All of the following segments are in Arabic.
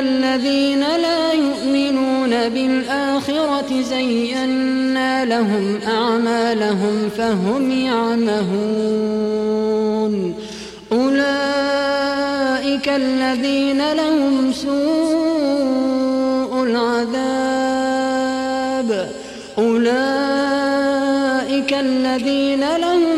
الذين لا يؤمنون بالآخرة زينا لهم أعمالهم فهم يعمهون. أولئك الذين لهم سوء العذاب. أولئك الذين لهم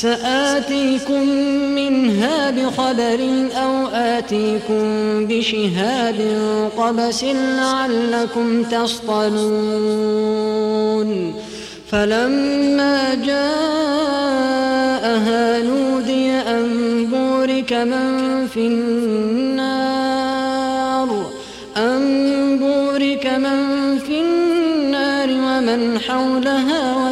سآتيكم منها بخبر أو آتيكم بشهاب قبس لعلكم تصطلون. فلما جاءها نودي أن بورك من في النار. أن بورك من في النار ومن حولها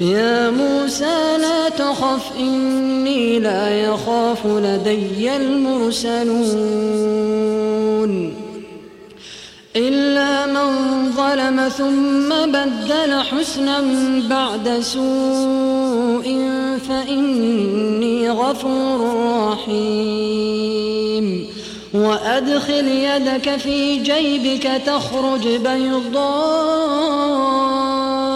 يا موسى لا تخف إني لا يخاف لدي المرسلون. إلا من ظلم ثم بدل حسنا بعد سوء فإني غفور رحيم. وأدخل يدك في جيبك تخرج بيضاء.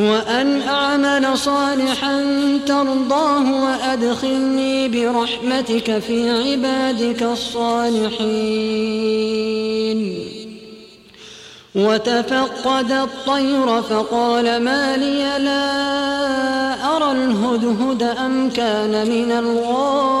وأن أعمل صالحا ترضاه وأدخلني برحمتك في عبادك الصالحين. وتفقد الطير فقال ما لي لا أرى الهدهد أم كان من الغائبين.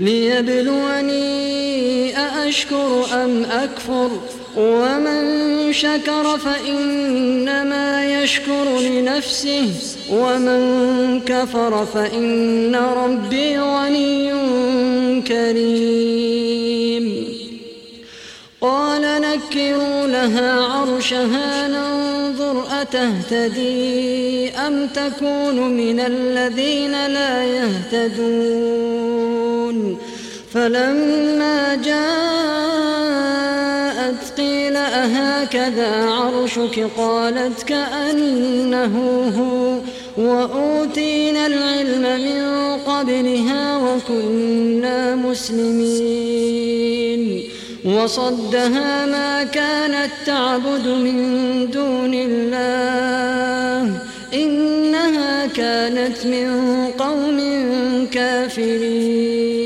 ليبلوني أأشكر أم أكفر؟ ومن شكر فإنما يشكر لنفسه. ومن كفر فإن ربي غني كريم. قال نكروا لها عرشها ننظر أتهتدي أم تكون من الذين لا يهتدون؟ فلما جاءت قيل أهكذا عرشك؟ قالت كأنه هو. وأوتينا العلم من قبلها وكنا مسلمين. وصدها ما كانت تعبد من دون الله. إنها كانت من قوم كافرين.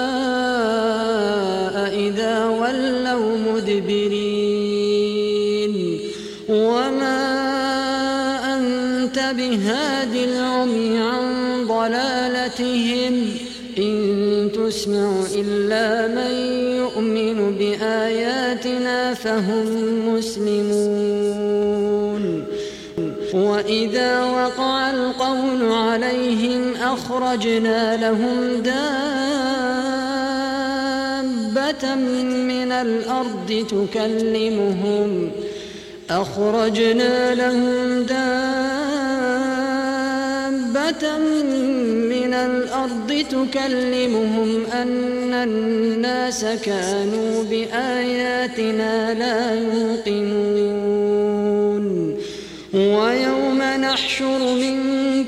إذا ولوا مدبرين. وما أنت بهاد العمي عن ضلالتهم إن تسمع إلا من يؤمن بآياتنا فهم مسلمون. وإذا وقع القول عليهم أخرجنا لهم دابة من الأرض تكلمهم أخرجنا لهم دابة من الأرض تكلمهم أن الناس كانوا بآياتنا لا يوقنون ويوم نحشر من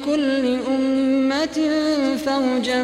كل أمة فوجا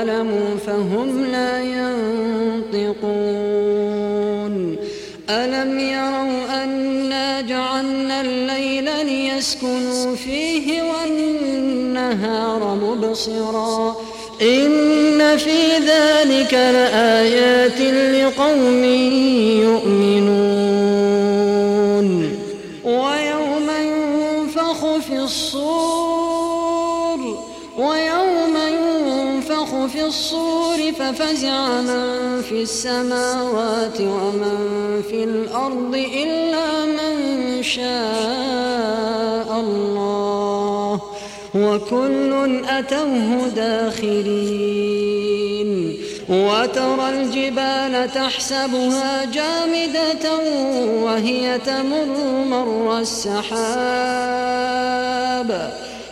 ظلموا فهم لا ينطقون. ألم يروا أنا جعلنا الليل ليسكنوا فيه والنهار مبصرا؟ إن في ذلك لآيات لقوم يؤمنون. ويوم ينفخ في الصور ويوم في الصور ففزع من في السماوات ومن في الأرض إلا من شاء الله وكل أتوه داخرين وترى الجبال تحسبها جامدة وهي تمر مر السحاب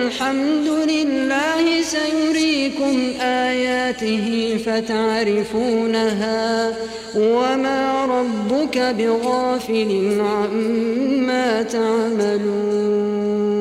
الحمد لله سيريكم آياته فتعرفونها وما ربك بغافل عما تعملون